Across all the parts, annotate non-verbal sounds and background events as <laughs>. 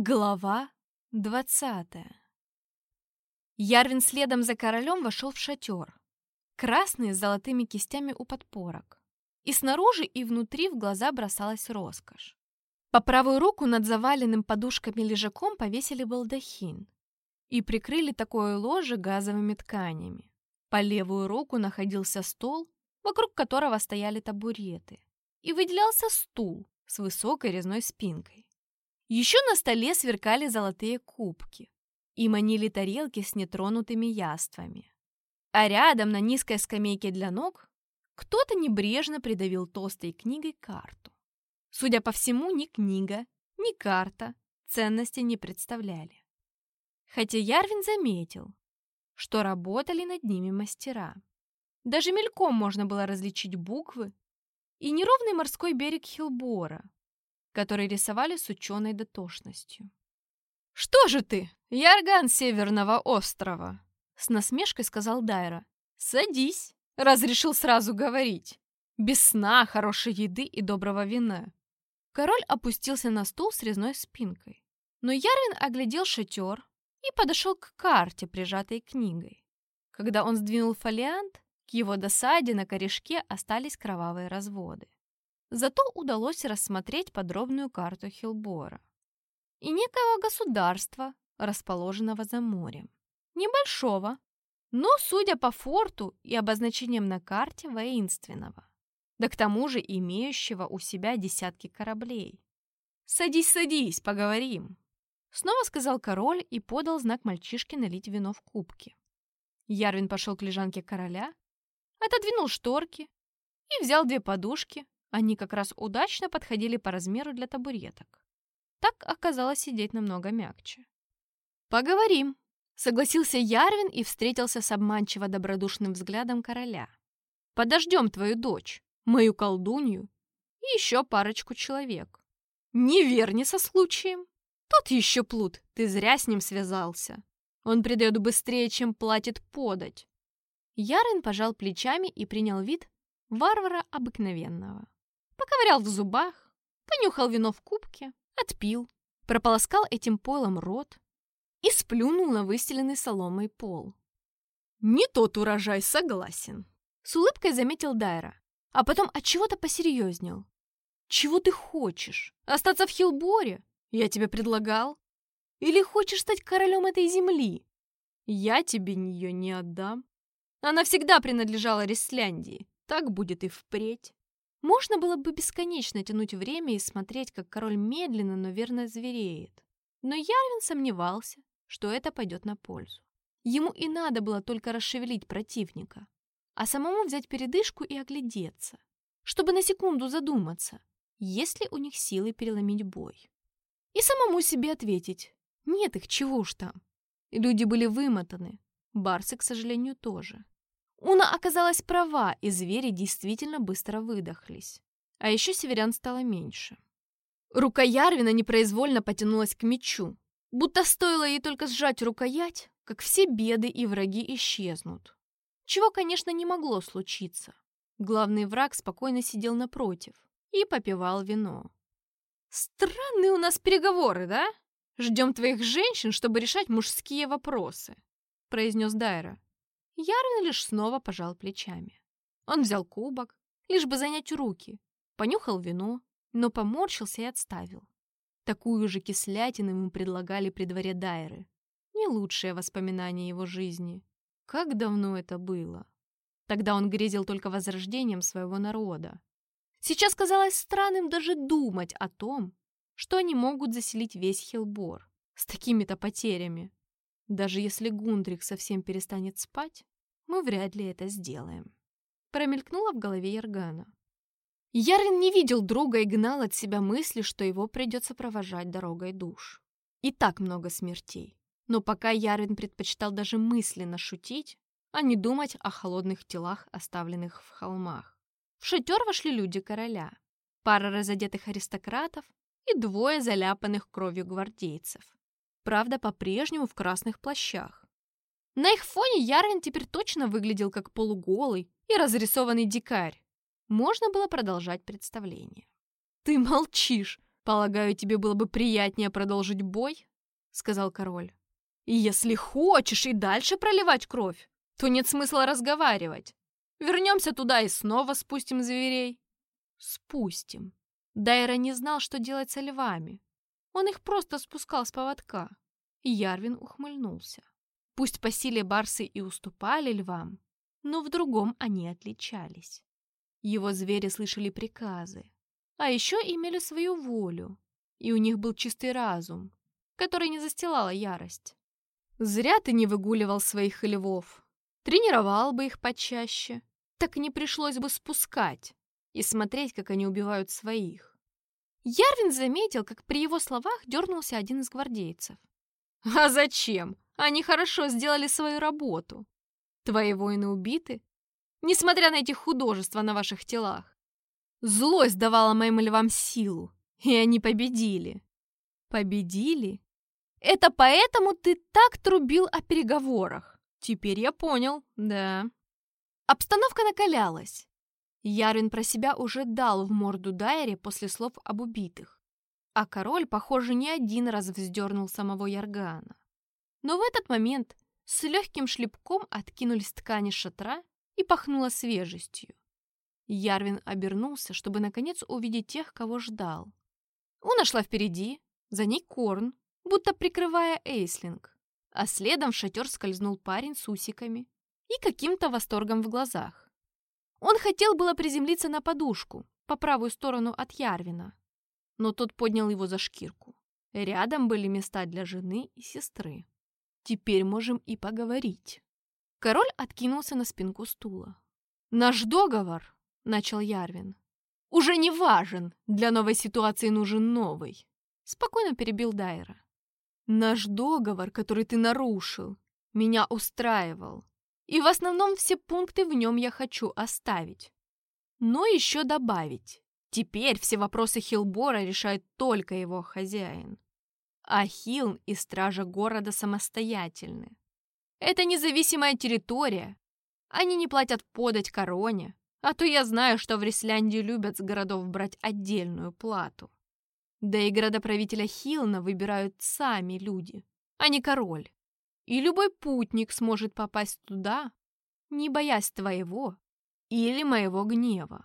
Глава двадцатая Ярвин следом за королем вошел в шатер. Красный с золотыми кистями у подпорок. И снаружи, и внутри в глаза бросалась роскошь. По правую руку над заваленным подушками лежаком повесили балдахин и прикрыли такое ложе газовыми тканями. По левую руку находился стол, вокруг которого стояли табуреты. И выделялся стул с высокой резной спинкой. Еще на столе сверкали золотые кубки и манили тарелки с нетронутыми яствами. А рядом на низкой скамейке для ног кто-то небрежно придавил толстой книгой карту. Судя по всему, ни книга, ни карта ценности не представляли. Хотя Ярвин заметил, что работали над ними мастера. Даже мельком можно было различить буквы и неровный морской берег Хилбора, который рисовали с ученой дотошностью. «Что же ты, Ярган Северного острова?» С насмешкой сказал Дайра. «Садись!» — разрешил сразу говорить. Без сна, хорошей еды и доброго вина. Король опустился на стул с резной спинкой. Но Ярвин оглядел шатер и подошел к карте, прижатой книгой. Когда он сдвинул фолиант, к его досаде на корешке остались кровавые разводы. Зато удалось рассмотреть подробную карту Хилбора и некого государства, расположенного за морем. Небольшого, но, судя по форту и обозначениям на карте, воинственного. Да к тому же имеющего у себя десятки кораблей. «Садись, садись, поговорим!» Снова сказал король и подал знак мальчишке налить вино в кубки. Ярвин пошел к лежанке короля, отодвинул шторки и взял две подушки, они как раз удачно подходили по размеру для табуреток. Так оказалось сидеть намного мягче. «Поговорим», — согласился Ярвин и встретился с обманчиво добродушным взглядом короля. «Подождем твою дочь, мою колдунью и еще парочку человек. Не верни со случаем. Тот еще плут, ты зря с ним связался. Он придает быстрее, чем платит подать». Ярвин пожал плечами и принял вид варвара обыкновенного поковырял в зубах, понюхал вино в кубке, отпил, прополоскал этим пойлом рот и сплюнул на выстеленный соломой пол. «Не тот урожай, согласен», — с улыбкой заметил Дайра, а потом от чего то посерьезнел. «Чего ты хочешь? Остаться в Хилборе? Я тебе предлагал. Или хочешь стать королем этой земли? Я тебе ее не отдам. Она всегда принадлежала Ресляндии, так будет и впредь». Можно было бы бесконечно тянуть время и смотреть, как король медленно, но верно звереет. Но Ярвин сомневался, что это пойдет на пользу. Ему и надо было только расшевелить противника, а самому взять передышку и оглядеться, чтобы на секунду задуматься, есть ли у них силы переломить бой. И самому себе ответить, нет их, чего уж там. Люди были вымотаны, барсы, к сожалению, тоже. Уна оказалась права, и звери действительно быстро выдохлись. А еще северян стало меньше. Рука Ярвина непроизвольно потянулась к мечу. Будто стоило ей только сжать рукоять, как все беды и враги исчезнут. Чего, конечно, не могло случиться. Главный враг спокойно сидел напротив и попивал вино. «Странные у нас переговоры, да? Ждем твоих женщин, чтобы решать мужские вопросы», произнес Дайра. Ярвин лишь снова пожал плечами. Он взял кубок, лишь бы занять руки, понюхал вино, но поморщился и отставил. Такую же кислятину ему предлагали при дворе Дайры. Не лучшее воспоминание его жизни. Как давно это было? Тогда он грезил только возрождением своего народа. Сейчас казалось странным даже думать о том, что они могут заселить весь Хилбор с такими-то потерями. Даже если Гундрик совсем перестанет спать, мы вряд ли это сделаем. Промелькнуло в голове Яргана. Ярвин не видел друга и гнал от себя мысли, что его придется провожать дорогой душ. И так много смертей. Но пока Ярвин предпочитал даже мысленно шутить, а не думать о холодных телах, оставленных в холмах. В шатер вошли люди короля. Пара разодетых аристократов и двое заляпанных кровью гвардейцев правда, по-прежнему в красных плащах. На их фоне Ярвин теперь точно выглядел как полуголый и разрисованный дикарь. Можно было продолжать представление. «Ты молчишь!» — «Полагаю, тебе было бы приятнее продолжить бой?» — сказал король. «Если хочешь и дальше проливать кровь, то нет смысла разговаривать. Вернемся туда и снова спустим зверей». «Спустим». Дайра не знал, что делать со львами. Он их просто спускал с поводка. Ярвин ухмыльнулся. Пусть по силе барсы и уступали львам, но в другом они отличались. Его звери слышали приказы, а еще имели свою волю, и у них был чистый разум, который не застилала ярость. Зря ты не выгуливал своих львов, тренировал бы их почаще, так не пришлось бы спускать и смотреть, как они убивают своих. Ярвин заметил, как при его словах дернулся один из гвардейцев. «А зачем? Они хорошо сделали свою работу. Твои воины убиты, несмотря на эти художества на ваших телах. Злость давала моим львам силу, и они победили. Победили? Это поэтому ты так трубил о переговорах? Теперь я понял, да. Обстановка накалялась. Ярвин про себя уже дал в морду Дайре после слов об убитых. А король, похоже, не один раз вздернул самого Яргана. Но в этот момент с легким шлепком откинулись ткани шатра и пахнуло свежестью. Ярвин обернулся, чтобы наконец увидеть тех, кого ждал. Уна шла впереди, за ней Корн, будто прикрывая Эйслинг, а следом в шатер скользнул парень с усиками и каким-то восторгом в глазах. Он хотел было приземлиться на подушку, по правую сторону от Ярвина, но тот поднял его за шкирку. Рядом были места для жены и сестры. Теперь можем и поговорить. Король откинулся на спинку стула. «Наш договор», — начал Ярвин, — «уже не важен. Для новой ситуации нужен новый», — спокойно перебил Дайра. «Наш договор, который ты нарушил, меня устраивал. И в основном все пункты в нем я хочу оставить. Но еще добавить. Теперь все вопросы Хилбора решает только его хозяин. А Хилн и стража города самостоятельны. Это независимая территория. Они не платят подать короне, а то я знаю, что в Ресляндии любят с городов брать отдельную плату. Да и градоправителя Хилна выбирают сами люди, а не король. И любой путник сможет попасть туда, не боясь твоего или моего гнева.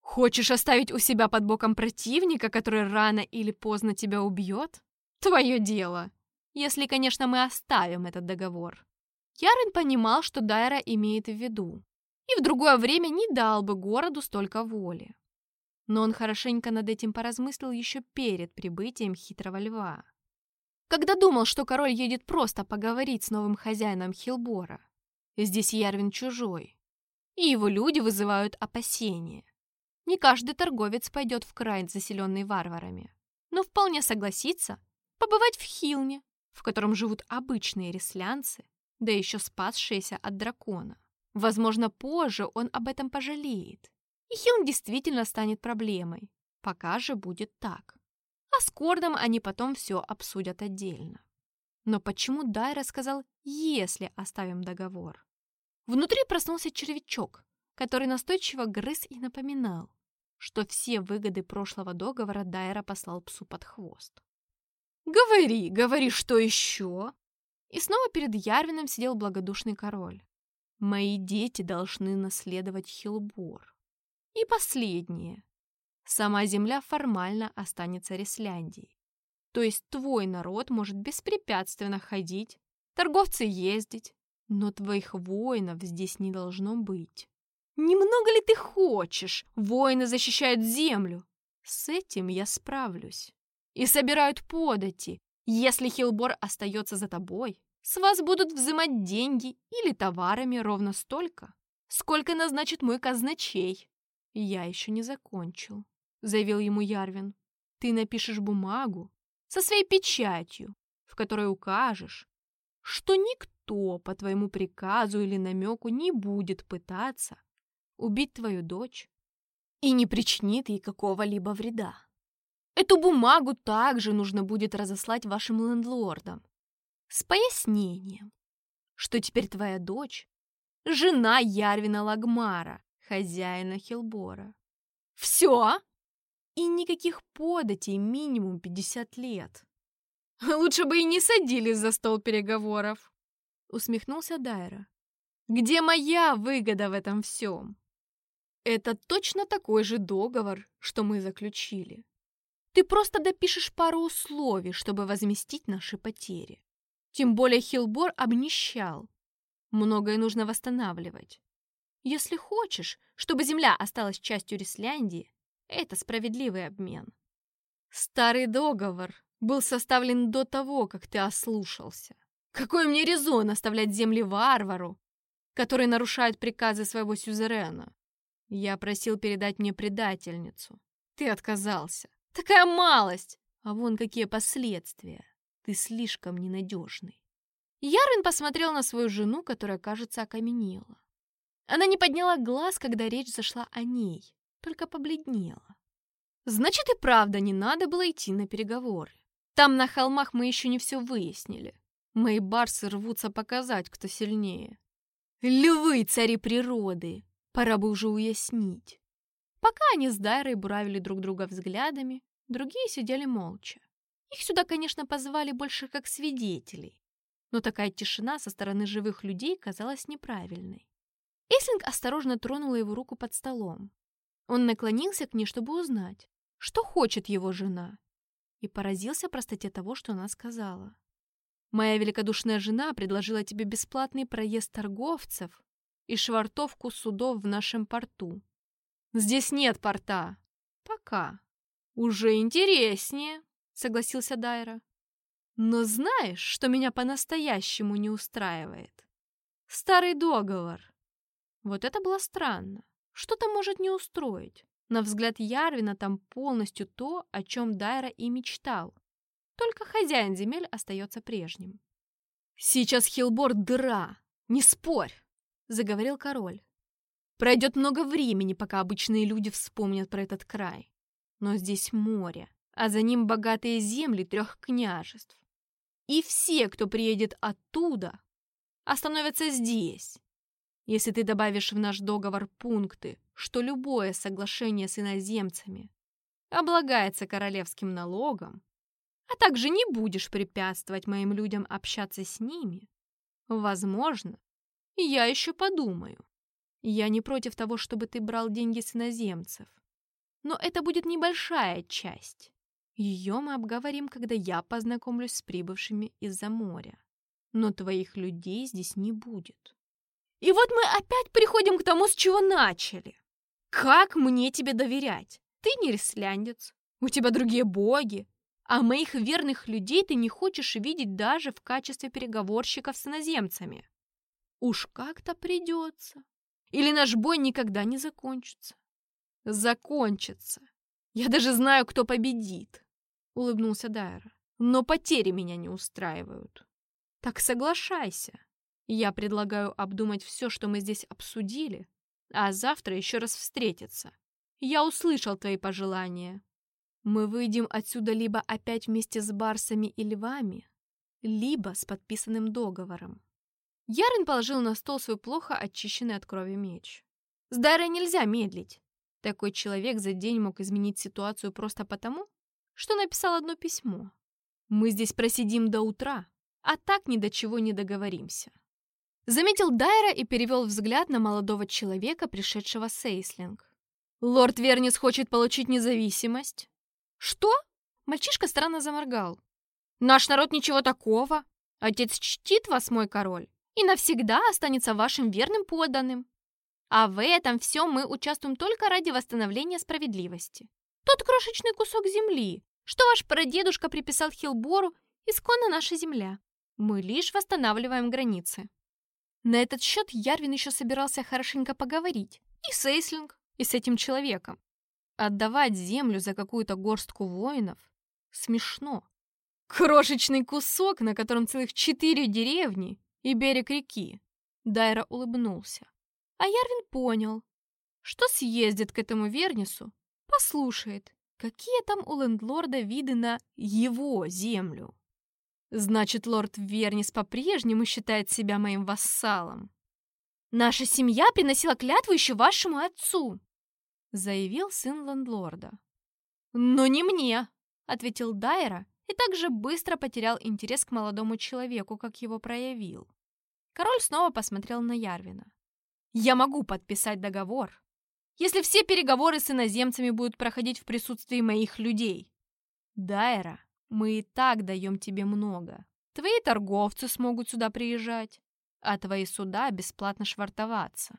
Хочешь оставить у себя под боком противника, который рано или поздно тебя убьет? Твое дело. Если, конечно, мы оставим этот договор. Ярин понимал, что Дайра имеет в виду, и в другое время не дал бы городу столько воли. Но он хорошенько над этим поразмыслил еще перед прибытием хитрого льва. Когда думал, что король едет просто поговорить с новым хозяином Хилбора, здесь Ярвин чужой, и его люди вызывают опасения. Не каждый торговец пойдет в край, заселенный варварами, но вполне согласится побывать в Хилне, в котором живут обычные реслянцы, да еще спасшиеся от дракона. Возможно, позже он об этом пожалеет. И Хилн действительно станет проблемой. Пока же будет так. А с Кордом они потом все обсудят отдельно. Но почему Дайра сказал «если оставим договор»? Внутри проснулся червячок, который настойчиво грыз и напоминал, что все выгоды прошлого договора Дайра послал псу под хвост. «Говори, говори, что еще?» И снова перед Ярвином сидел благодушный король. Мои дети должны наследовать Хилбор. И последнее. Сама земля формально останется Ресляндией. То есть твой народ может беспрепятственно ходить, торговцы ездить, но твоих воинов здесь не должно быть. Немного ли ты хочешь? Воины защищают землю. С этим я справлюсь. И собирают подати, если Хилбор остается за тобой, с вас будут взимать деньги или товарами ровно столько, сколько назначит мой казначей. Я еще не закончил, заявил ему Ярвин. Ты напишешь бумагу со своей печатью, в которой укажешь, что никто по твоему приказу или намеку не будет пытаться убить твою дочь и не причинит ей какого-либо вреда. Эту бумагу также нужно будет разослать вашим лендлордам с пояснением, что теперь твоя дочь — жена Ярвина Лагмара, хозяина Хилбора. Все? И никаких податей минимум 50 лет. <laughs> Лучше бы и не садились за стол переговоров, усмехнулся Дайра. Где моя выгода в этом всем? Это точно такой же договор, что мы заключили. Ты просто допишешь пару условий, чтобы возместить наши потери. Тем более Хилбор обнищал. Многое нужно восстанавливать. Если хочешь, чтобы земля осталась частью Ресляндии, это справедливый обмен. Старый договор был составлен до того, как ты ослушался. Какой мне резон оставлять земли варвару, который нарушает приказы своего сюзерена? Я просил передать мне предательницу. Ты отказался. Такая малость! А вон какие последствия. Ты слишком ненадежный. Ярвин посмотрел на свою жену, которая, кажется, окаменела. Она не подняла глаз, когда речь зашла о ней, только побледнела. Значит, и правда не надо было идти на переговоры. Там на холмах мы еще не все выяснили. Мои барсы рвутся показать, кто сильнее. Львы, цари природы! Пора бы уже уяснить. Пока они с Дайрой буравили друг друга взглядами, другие сидели молча. Их сюда, конечно, позвали больше как свидетелей, но такая тишина со стороны живых людей казалась неправильной. Эслинг осторожно тронула его руку под столом. Он наклонился к ней, чтобы узнать, что хочет его жена, и поразился простоте того, что она сказала. «Моя великодушная жена предложила тебе бесплатный проезд торговцев и швартовку судов в нашем порту. Здесь нет порта. Пока. Уже интереснее, согласился Дайра. Но знаешь, что меня по-настоящему не устраивает? Старый договор. Вот это было странно. Что-то может не устроить. На взгляд Ярвина там полностью то, о чем Дайра и мечтал. Только хозяин земель остается прежним. «Сейчас Хилбор дыра, не спорь!» — заговорил король. Пройдет много времени, пока обычные люди вспомнят про этот край. Но здесь море, а за ним богатые земли трех княжеств. И все, кто приедет оттуда, остановятся здесь. Если ты добавишь в наш договор пункты, что любое соглашение с иноземцами облагается королевским налогом, а также не будешь препятствовать моим людям общаться с ними, возможно, я еще подумаю. Я не против того, чтобы ты брал деньги с иноземцев. Но это будет небольшая часть. Ее мы обговорим, когда я познакомлюсь с прибывшими из-за моря. Но твоих людей здесь не будет. И вот мы опять приходим к тому, с чего начали. Как мне тебе доверять? Ты не ресляндец, у тебя другие боги, а моих верных людей ты не хочешь видеть даже в качестве переговорщиков с иноземцами. Уж как-то придется. Или наш бой никогда не закончится? Закончится. Я даже знаю, кто победит, улыбнулся Дайра. Но потери меня не устраивают. Так соглашайся. Я предлагаю обдумать все, что мы здесь обсудили, а завтра еще раз встретиться. Я услышал твои пожелания. Мы выйдем отсюда либо опять вместе с барсами и львами, либо с подписанным договором. Ярин положил на стол свой плохо очищенный от крови меч. С Дайрой нельзя медлить. Такой человек за день мог изменить ситуацию просто потому, что написал одно письмо. Мы здесь просидим до утра, а так ни до чего не договоримся. Заметил Дайра и перевел взгляд на молодого человека, пришедшего с Эйслинг. «Лорд Вернис хочет получить независимость?» «Что?» Мальчишка странно заморгал. «Наш народ ничего такого. Отец чтит вас, мой король и навсегда останется вашим верным подданным. А в этом всем мы участвуем только ради восстановления справедливости. Тот крошечный кусок земли, что ваш прадедушка приписал Хилбору, исконно наша земля. Мы лишь восстанавливаем границы. На этот счет Ярвин еще собирался хорошенько поговорить. И с Эйслинг, и с этим человеком. Отдавать землю за какую-то горстку воинов смешно. Крошечный кусок, на котором целых четыре деревни, и берег реки. Дайра улыбнулся. А Ярвин понял, что съездит к этому Вернису, послушает, какие там у лендлорда виды на его землю. Значит, лорд Вернис по-прежнему считает себя моим вассалом. «Наша семья приносила клятву еще вашему отцу», заявил сын лендлорда. «Но не мне», — ответил Дайра и также быстро потерял интерес к молодому человеку, как его проявил. Король снова посмотрел на Ярвина. «Я могу подписать договор, если все переговоры с иноземцами будут проходить в присутствии моих людей. Дайра, мы и так даем тебе много. Твои торговцы смогут сюда приезжать, а твои суда бесплатно швартоваться.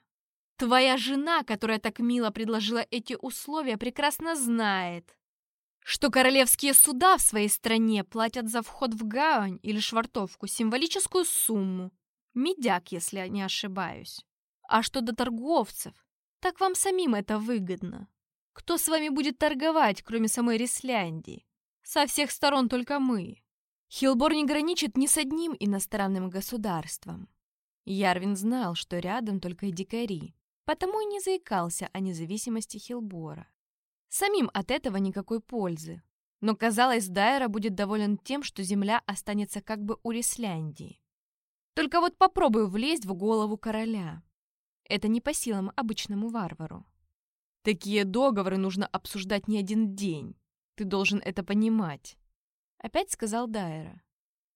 Твоя жена, которая так мило предложила эти условия, прекрасно знает, что королевские суда в своей стране платят за вход в гавань или швартовку символическую сумму, медяк, если я не ошибаюсь. А что до торговцев, так вам самим это выгодно. Кто с вами будет торговать, кроме самой Ресляндии? Со всех сторон только мы. Хилбор не граничит ни с одним иностранным государством. Ярвин знал, что рядом только дикари, потому и не заикался о независимости Хилбора. Самим от этого никакой пользы. Но, казалось, Дайра будет доволен тем, что земля останется как бы у Ресляндии. Только вот попробую влезть в голову короля. Это не по силам обычному варвару. Такие договоры нужно обсуждать не один день. Ты должен это понимать. Опять сказал Дайра.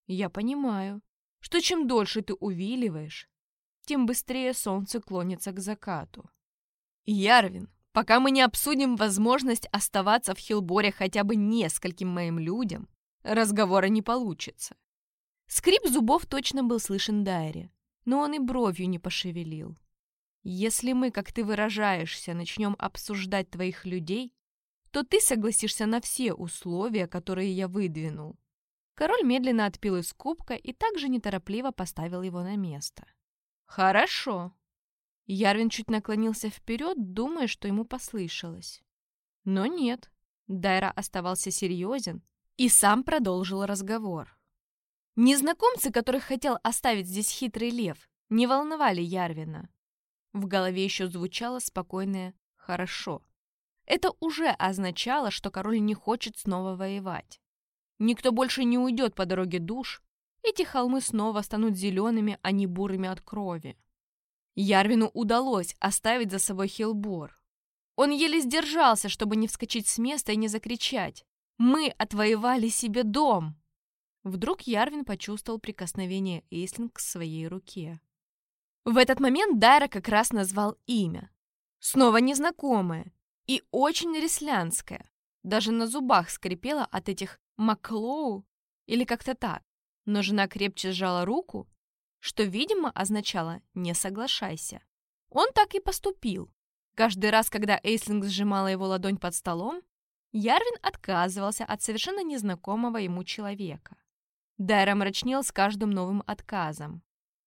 Я понимаю, что чем дольше ты увиливаешь, тем быстрее солнце клонится к закату. Ярвин, пока мы не обсудим возможность оставаться в Хилборе хотя бы нескольким моим людям, разговора не получится. Скрип зубов точно был слышен Дайре, но он и бровью не пошевелил. Если мы, как ты выражаешься, начнем обсуждать твоих людей, то ты согласишься на все условия, которые я выдвинул. Король медленно отпил из кубка и также неторопливо поставил его на место. «Хорошо». Ярвин чуть наклонился вперед, думая, что ему послышалось. Но нет. Дайра оставался серьезен и сам продолжил разговор. Незнакомцы, которых хотел оставить здесь хитрый лев, не волновали Ярвина. В голове еще звучало спокойное «хорошо». Это уже означало, что король не хочет снова воевать. Никто больше не уйдет по дороге душ, эти холмы снова станут зелеными, а не бурыми от крови. Ярвину удалось оставить за собой Хилбор. Он еле сдержался, чтобы не вскочить с места и не закричать. «Мы отвоевали себе дом!» Вдруг Ярвин почувствовал прикосновение Эйслинг к своей руке. В этот момент Дайра как раз назвал имя. Снова незнакомое и очень реслянское. Даже на зубах скрипело от этих «Маклоу» или как-то так но жена крепче сжала руку, что, видимо, означало «не соглашайся». Он так и поступил. Каждый раз, когда Эйслинг сжимала его ладонь под столом, Ярвин отказывался от совершенно незнакомого ему человека. Дайра мрачнел с каждым новым отказом.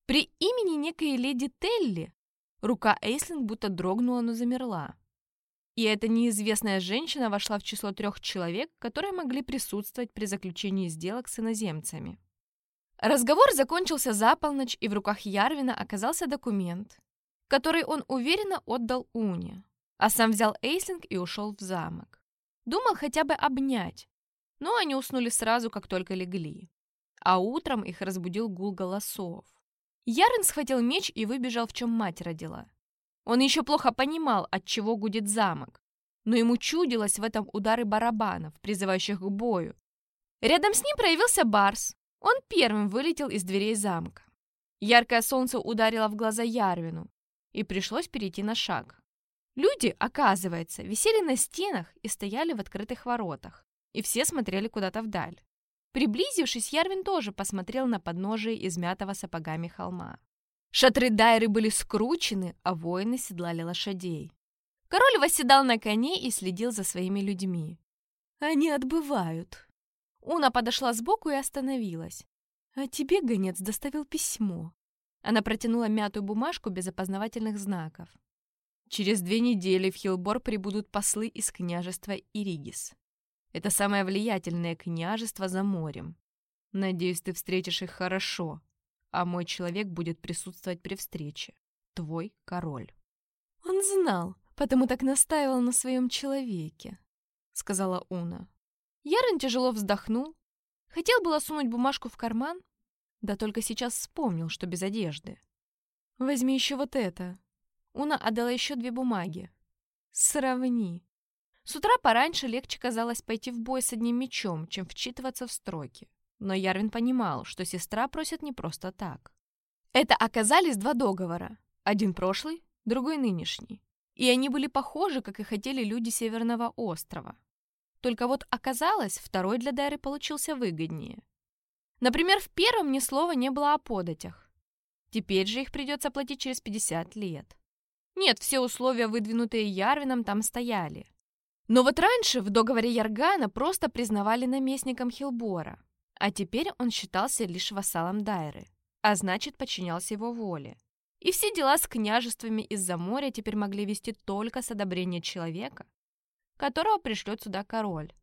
При имени некой леди Телли рука Эйслинг будто дрогнула, но замерла. И эта неизвестная женщина вошла в число трех человек, которые могли присутствовать при заключении сделок с иноземцами. Разговор закончился за полночь, и в руках Ярвина оказался документ, который он уверенно отдал Уне, а сам взял Эйслинг и ушел в замок. Думал хотя бы обнять, но они уснули сразу, как только легли. А утром их разбудил гул голосов. Ярвин схватил меч и выбежал, в чем мать родила. Он еще плохо понимал, от чего гудит замок, но ему чудилось в этом удары барабанов, призывающих к бою. Рядом с ним проявился Барс, он первым вылетел из дверей замка. Яркое солнце ударило в глаза Ярвину, и пришлось перейти на шаг. Люди, оказывается, висели на стенах и стояли в открытых воротах, и все смотрели куда-то вдаль. Приблизившись, Ярвин тоже посмотрел на подножие измятого сапогами холма. Шатры Дайры были скручены, а воины седлали лошадей. Король восседал на коне и следил за своими людьми. «Они отбывают», Уна подошла сбоку и остановилась. «А тебе гонец доставил письмо». Она протянула мятую бумажку без опознавательных знаков. Через две недели в Хилбор прибудут послы из княжества Иригис. Это самое влиятельное княжество за морем. Надеюсь, ты встретишь их хорошо, а мой человек будет присутствовать при встрече. Твой король. Он знал, потому так настаивал на своем человеке, сказала Уна. Ярон тяжело вздохнул. Хотел было сунуть бумажку в карман, да только сейчас вспомнил, что без одежды. «Возьми еще вот это». Уна отдала еще две бумаги. «Сравни». С утра пораньше легче казалось пойти в бой с одним мечом, чем вчитываться в строки. Но Ярвин понимал, что сестра просит не просто так. Это оказались два договора. Один прошлый, другой нынешний. И они были похожи, как и хотели люди Северного острова. Только вот оказалось, второй для Дайры получился выгоднее. Например, в первом ни слова не было о податях. Теперь же их придется платить через 50 лет. Нет, все условия, выдвинутые Ярвином, там стояли. Но вот раньше в договоре Яргана просто признавали наместником Хилбора, а теперь он считался лишь вассалом Дайры, а значит, подчинялся его воле. И все дела с княжествами из-за моря теперь могли вести только с одобрения человека, которого пришлет сюда король.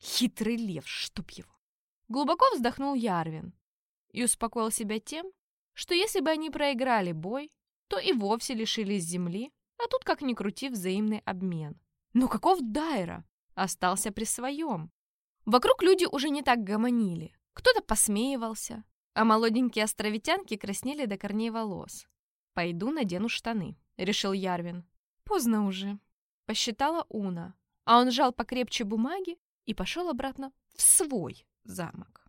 Хитрый лев, чтоб его. Глубоко вздохнул Ярвин и успокоил себя тем, что если бы они проиграли бой, то и вовсе лишились земли, а тут как ни крути взаимный обмен. Но каков Дайра? Остался при своем. Вокруг люди уже не так гомонили. Кто-то посмеивался, а молоденькие островитянки краснели до корней волос. «Пойду надену штаны», — решил Ярвин. «Поздно уже», — посчитала Уна, а он сжал покрепче бумаги и пошел обратно в свой замок.